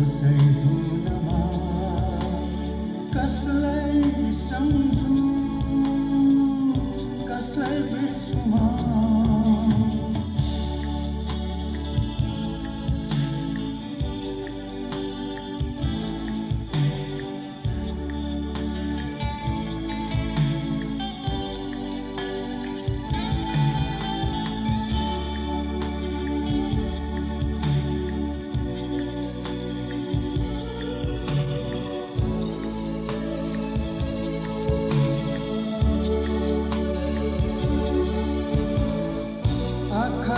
Gözlerin durma Gözlerin bir sanzur